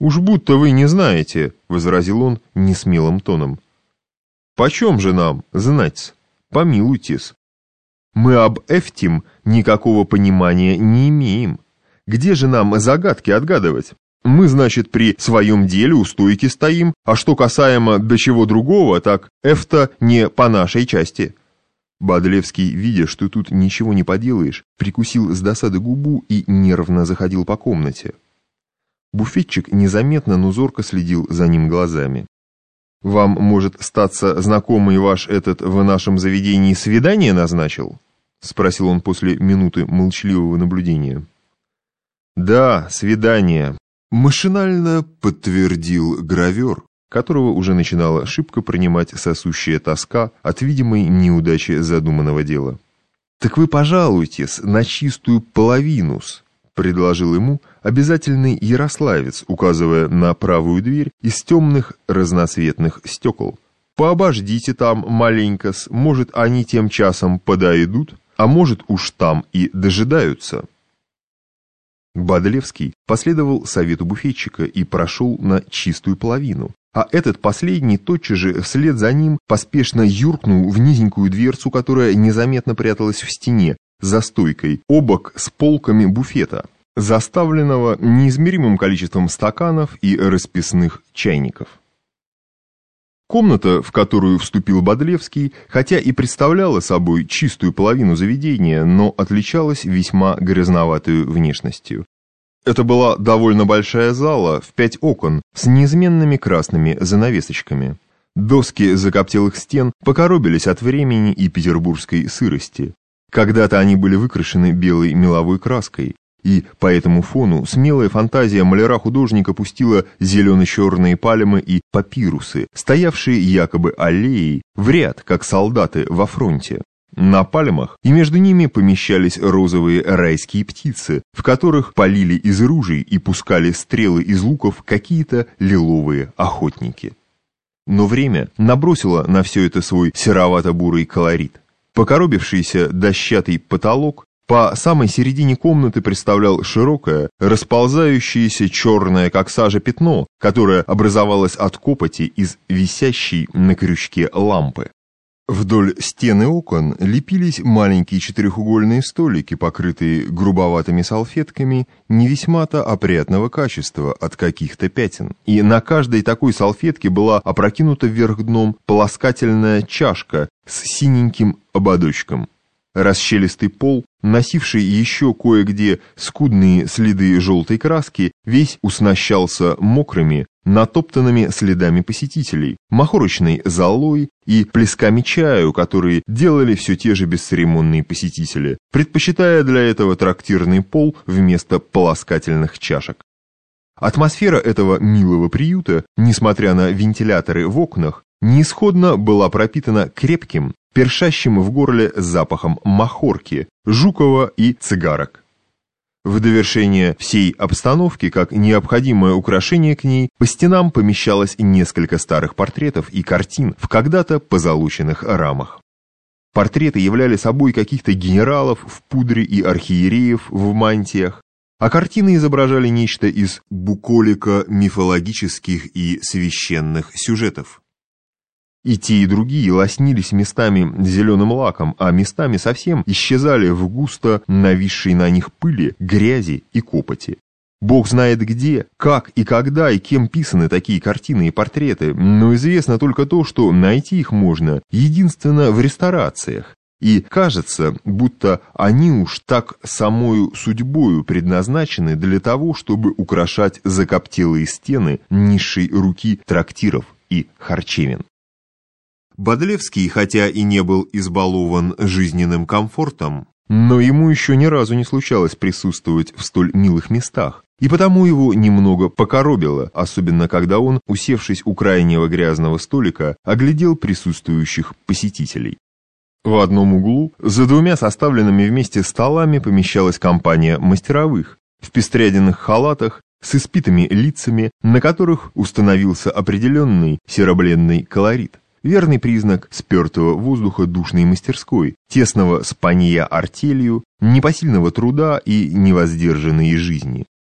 «Уж будто вы не знаете», — возразил он несмелым тоном. «Почем же нам знать? Помилуйтесь. Мы об Эфтим никакого понимания не имеем. Где же нам загадки отгадывать? Мы, значит, при своем деле у стойки стоим, а что касаемо до чего другого, так Эфта не по нашей части». Бадлевский, видя, что тут ничего не поделаешь, прикусил с досады губу и нервно заходил по комнате. Буфетчик незаметно, но зорко следил за ним глазами. «Вам, может, статься знакомый ваш этот в нашем заведении свидание назначил?» — спросил он после минуты молчаливого наблюдения. «Да, свидание», — машинально подтвердил гравер, которого уже начинала шибко принимать сосущая тоска от видимой неудачи задуманного дела. «Так вы пожалуйтесь на чистую половину-с», предложил ему обязательный ярославец, указывая на правую дверь из темных разноцветных стекол. «Пообождите там маленько-с, может, они тем часом подойдут, а может, уж там и дожидаются». Бадлевский последовал совету буфетчика и прошел на чистую половину, а этот последний тотчас же вслед за ним поспешно юркнул в низенькую дверцу, которая незаметно пряталась в стене, за стойкой, обок с полками буфета, заставленного неизмеримым количеством стаканов и расписных чайников. Комната, в которую вступил Бодлевский, хотя и представляла собой чистую половину заведения, но отличалась весьма грязноватой внешностью. Это была довольно большая зала в пять окон с неизменными красными занавесочками. Доски закоптелых стен покоробились от времени и петербургской сырости. Когда-то они были выкрашены белой меловой краской, и по этому фону смелая фантазия маляра-художника пустила зелено-черные пальмы и папирусы, стоявшие якобы аллеей, в ряд, как солдаты во фронте. На пальмах и между ними помещались розовые райские птицы, в которых полили из ружей и пускали стрелы из луков какие-то лиловые охотники. Но время набросило на все это свой серовато-бурый колорит. Покоробившийся дощатый потолок по самой середине комнаты представлял широкое, расползающееся черное, как сажа, пятно, которое образовалось от копоти из висящей на крючке лампы. Вдоль стены окон лепились маленькие четырехугольные столики, покрытые грубоватыми салфетками не весьма-то опрятного качества от каких-то пятен. И на каждой такой салфетке была опрокинута вверх дном полоскательная чашка с синеньким ободочком. Расщелистый пол, носивший еще кое-где скудные следы желтой краски, весь уснащался мокрыми, натоптанными следами посетителей, махорочной золой и плесками чаю, которые делали все те же бесцеремонные посетители, предпочитая для этого трактирный пол вместо полоскательных чашек. Атмосфера этого милого приюта, несмотря на вентиляторы в окнах, неисходно была пропитана крепким, першащим в горле запахом махорки, жукова и цигарок. В довершение всей обстановки, как необходимое украшение к ней, по стенам помещалось несколько старых портретов и картин в когда-то позолоченных рамах. Портреты являли собой каких-то генералов в пудре и архиереев в мантиях, а картины изображали нечто из буколика мифологических и священных сюжетов. И те, и другие лоснились местами зеленым лаком, а местами совсем исчезали в густо нависшей на них пыли, грязи и копоти. Бог знает где, как и когда и кем писаны такие картины и портреты, но известно только то, что найти их можно единственно в ресторациях. И кажется, будто они уж так самою судьбою предназначены для того, чтобы украшать закоптелые стены низшей руки трактиров и харчевин. Бодлевский, хотя и не был избалован жизненным комфортом, но ему еще ни разу не случалось присутствовать в столь милых местах, и потому его немного покоробило, особенно когда он, усевшись у крайнего грязного столика, оглядел присутствующих посетителей. В одном углу, за двумя составленными вместе столами, помещалась компания мастеровых, в пестрядиных халатах, с испитыми лицами, на которых установился определенный серобледный колорит. Верный признак спертого воздуха душной мастерской, тесного спанья артелью, непосильного труда и невоздержанной жизни.